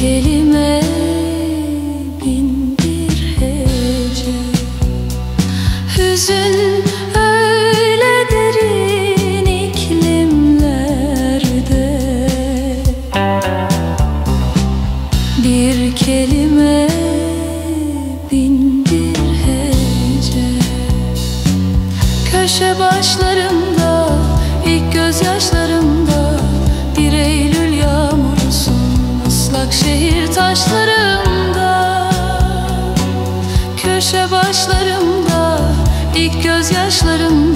Kelime bin bir hece. Hüzün öyle derin iklimlerde. Bir kelime bin bir hece. Köşe başlarımda ilk gözyaşlarımda Bir Eylül ıslak şehir taşlarımda Köşe başlarımda ilk gözyaşlarımda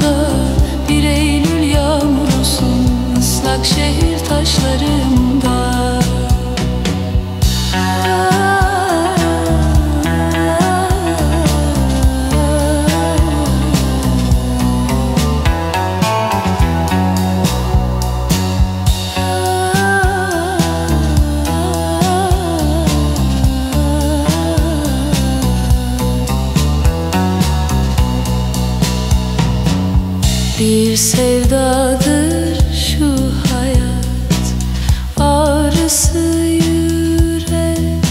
Bir sevdadır şu hayat. Ağrısı yürek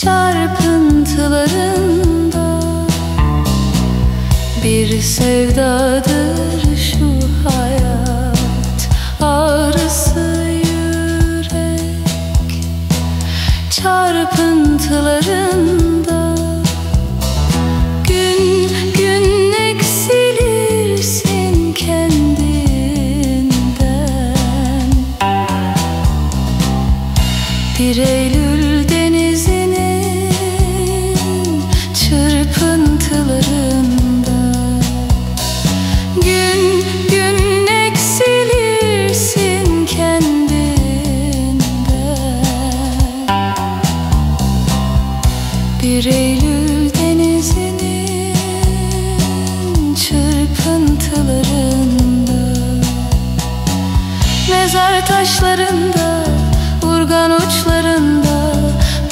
Çarpıntılarında. Bir sevdadır şu hayat. Ağrısı yürek Çarpıntılarında Eylül denizinin çırpıntılarında Mezar taşlarında, urgan uçlarında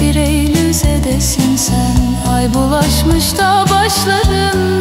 Bir Eylül zedesin sen. Ay bulaşmış da başlarında